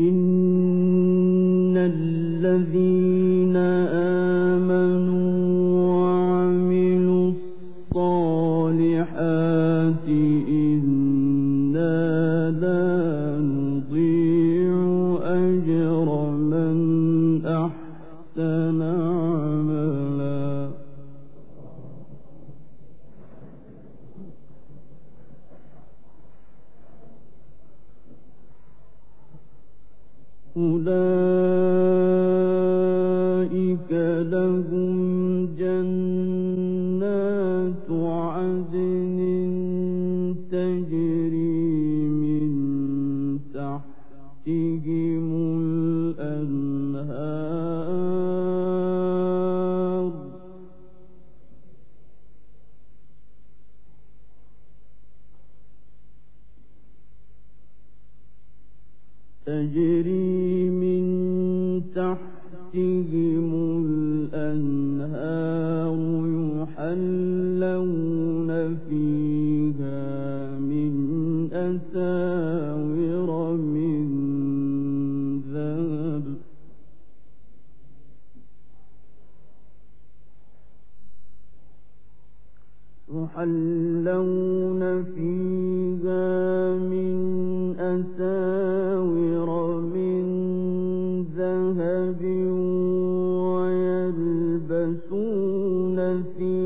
إن الذين يَلْبَسُونَ فِي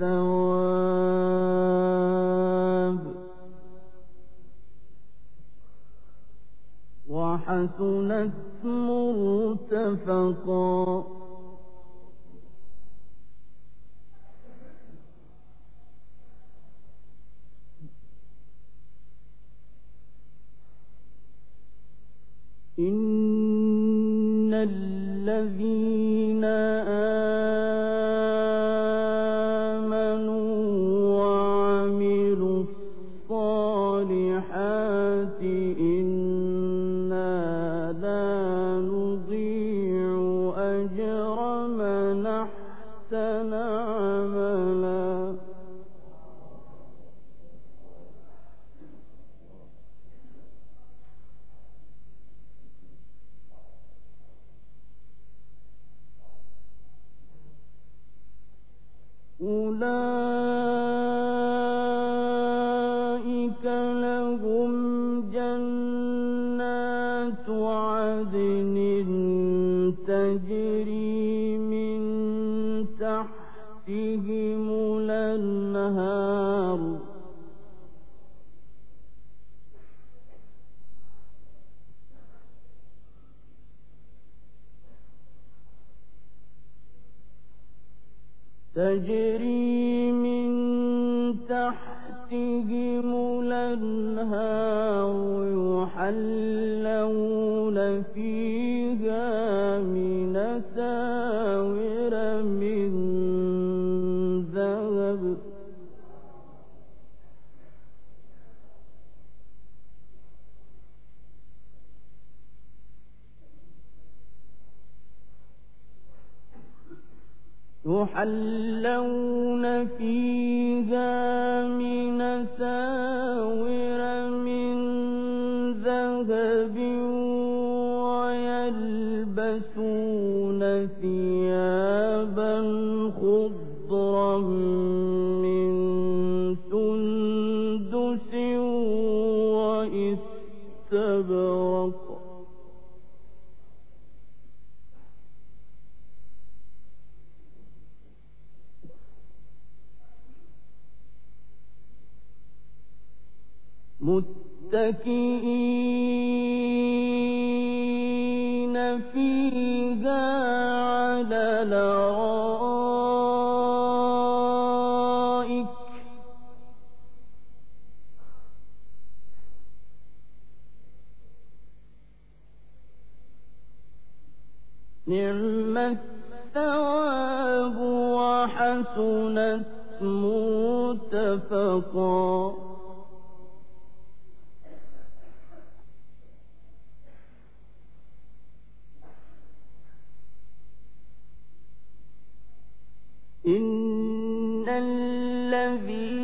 الثواب وحسنت مرتفقا. الأنهار يحل متكئين. الذي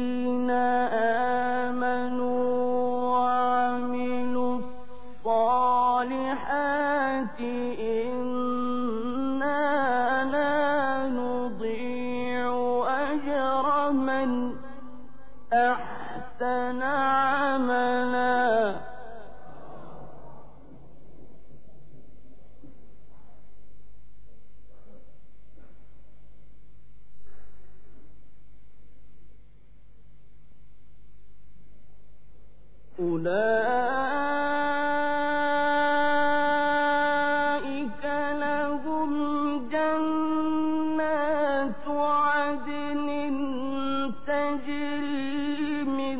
تجري من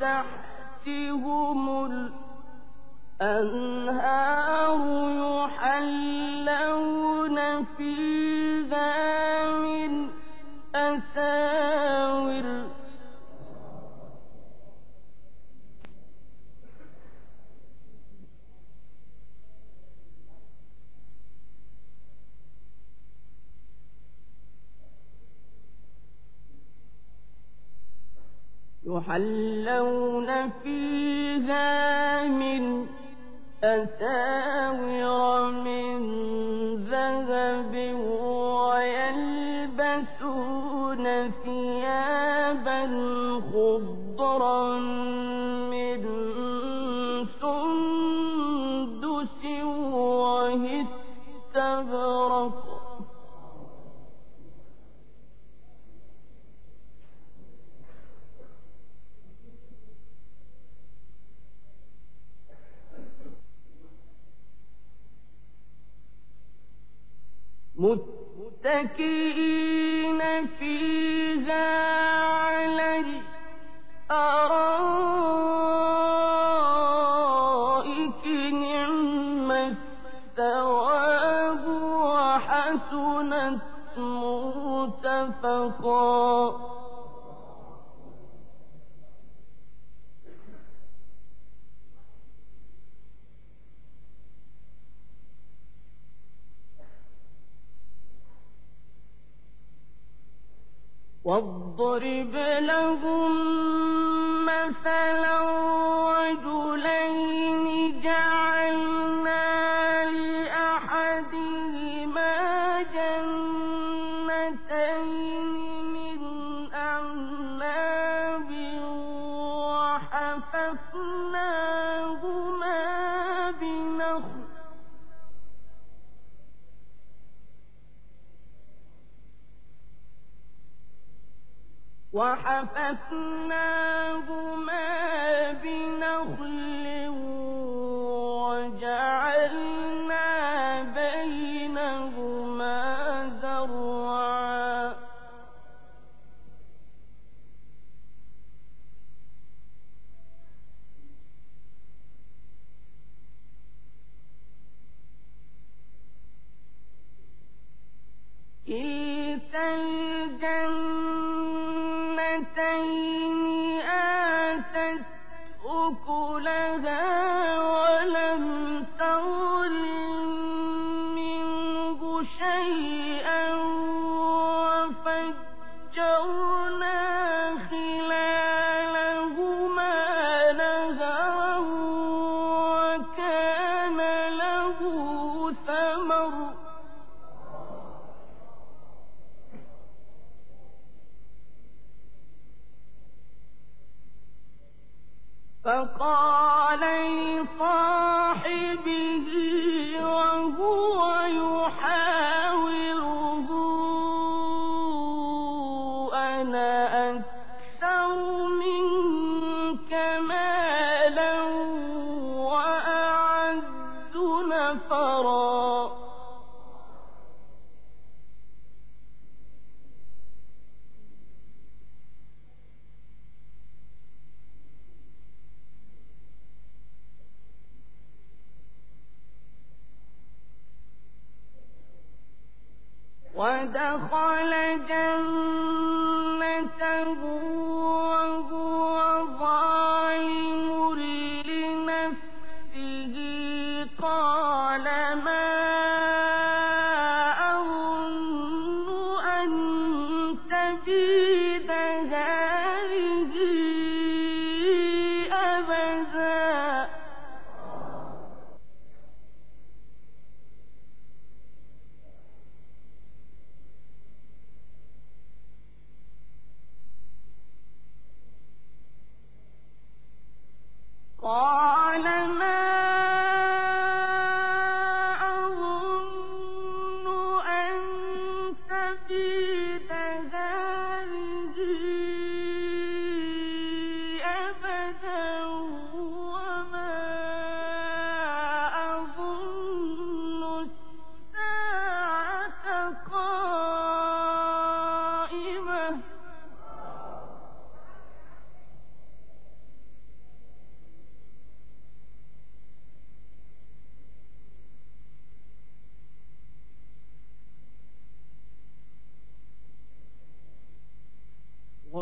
تحتهم الأنهار al متكئين فيه واضرب لهم مثلا وجود فَبَعَثْنَاهُمَا குல فقال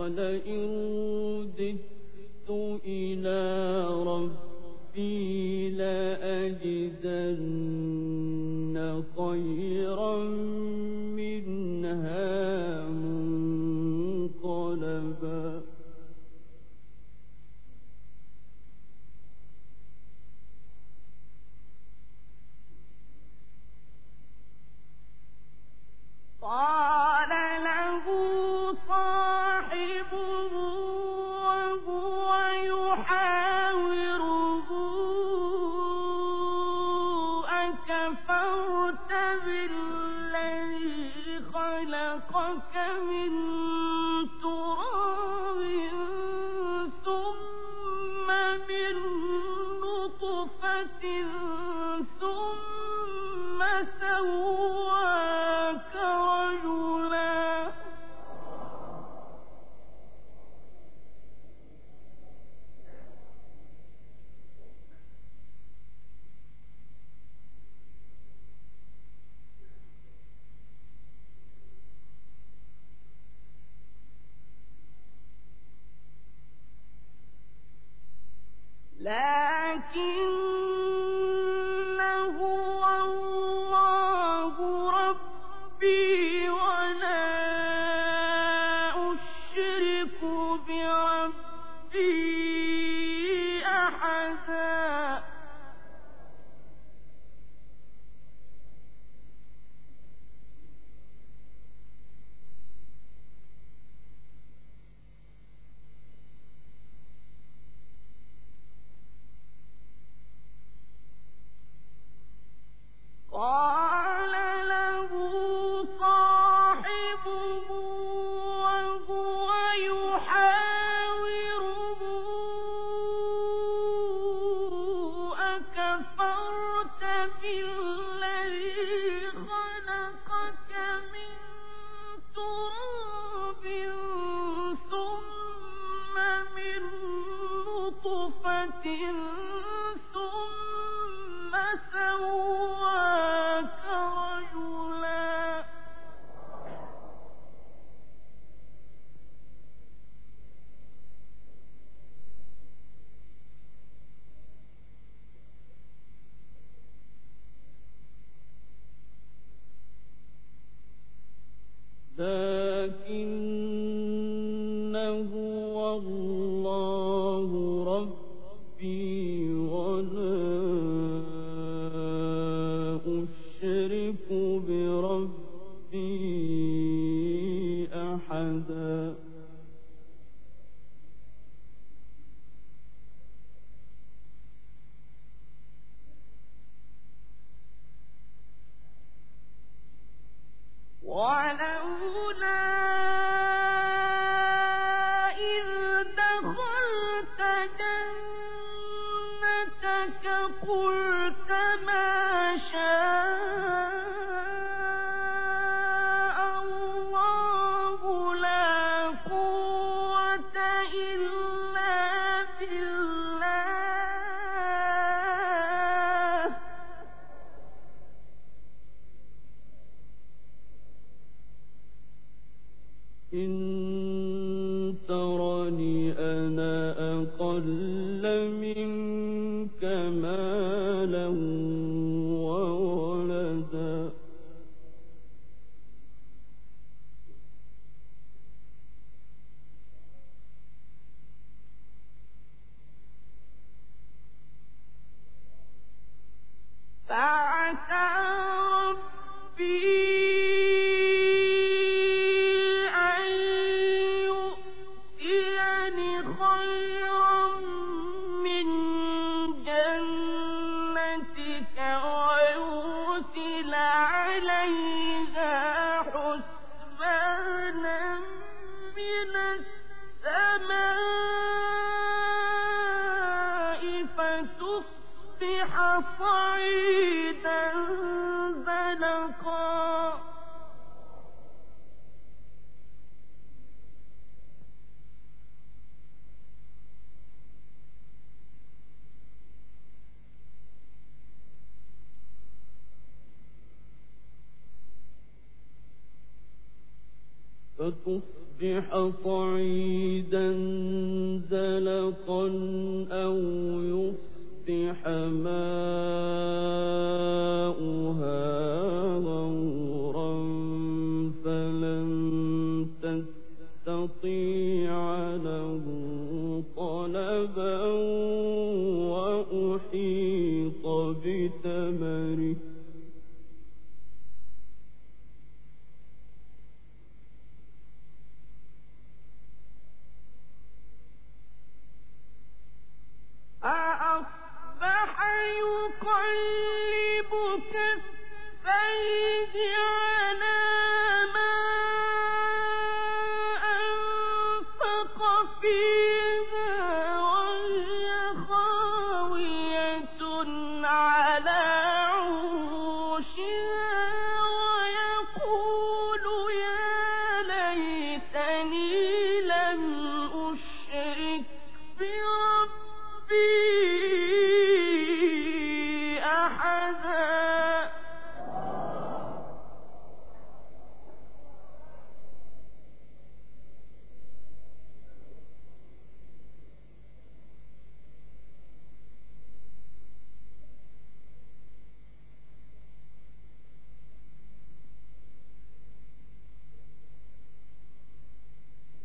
قال إن إلى ربي لأجدن خيرا منها منقلبا قال له صالح لكن كفرت بالله see صعيدا زلقا. فتصبح صعيدا زلقا. حماؤها غورا فلن تستطيع له طلبا وأحيط بثمره يقلب كفيه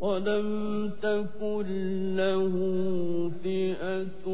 ولم تكن له فئة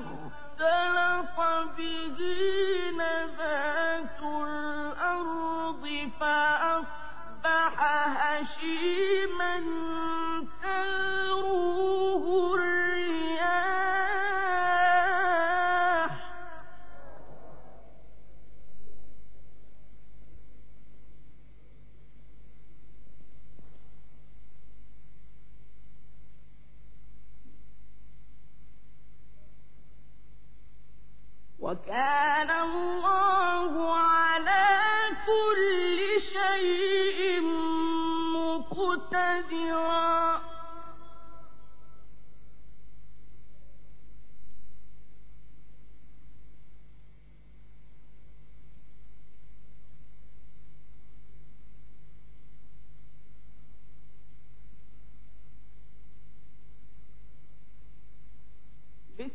فاختلط به نبات الأرض فأصبح هشيما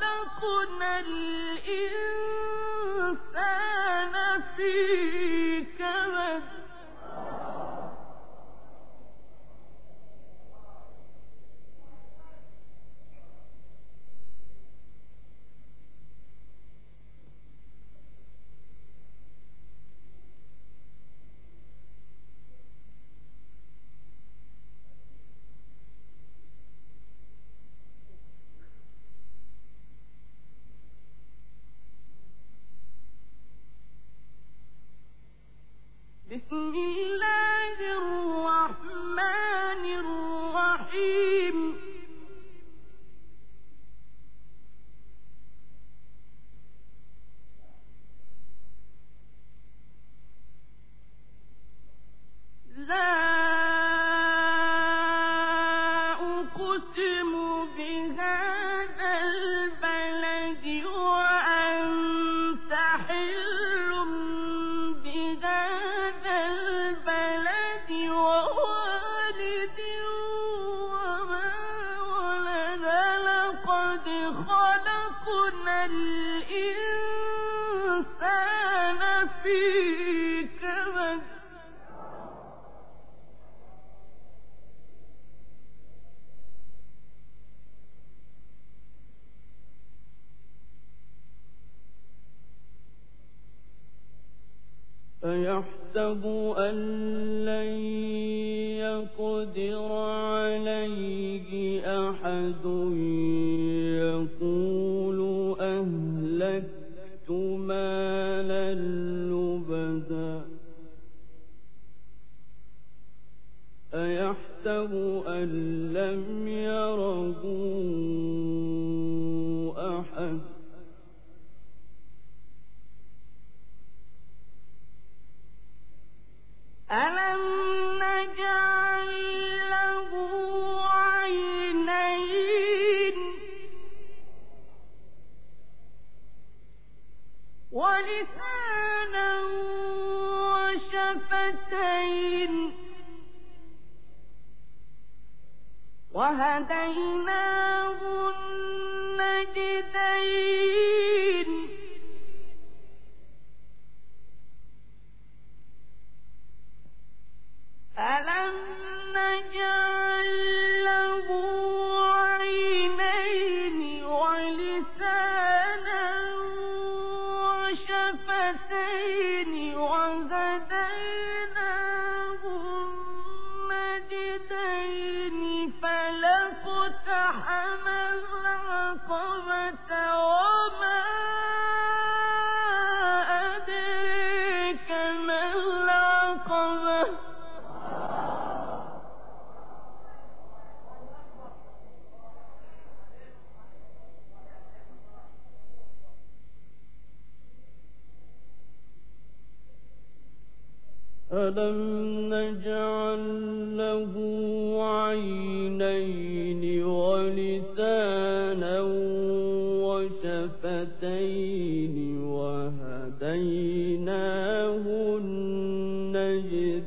خلقنا الإنسان في إلا يحسب أن لن يقدر وهديناهن نجدين ألم فلم نجعل له عينين ولسانا وشفتين وهديناه النجدين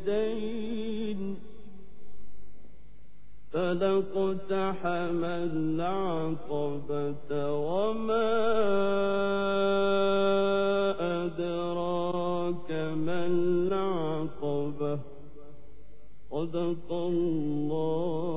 فلقتحم العقبة وما صدق الله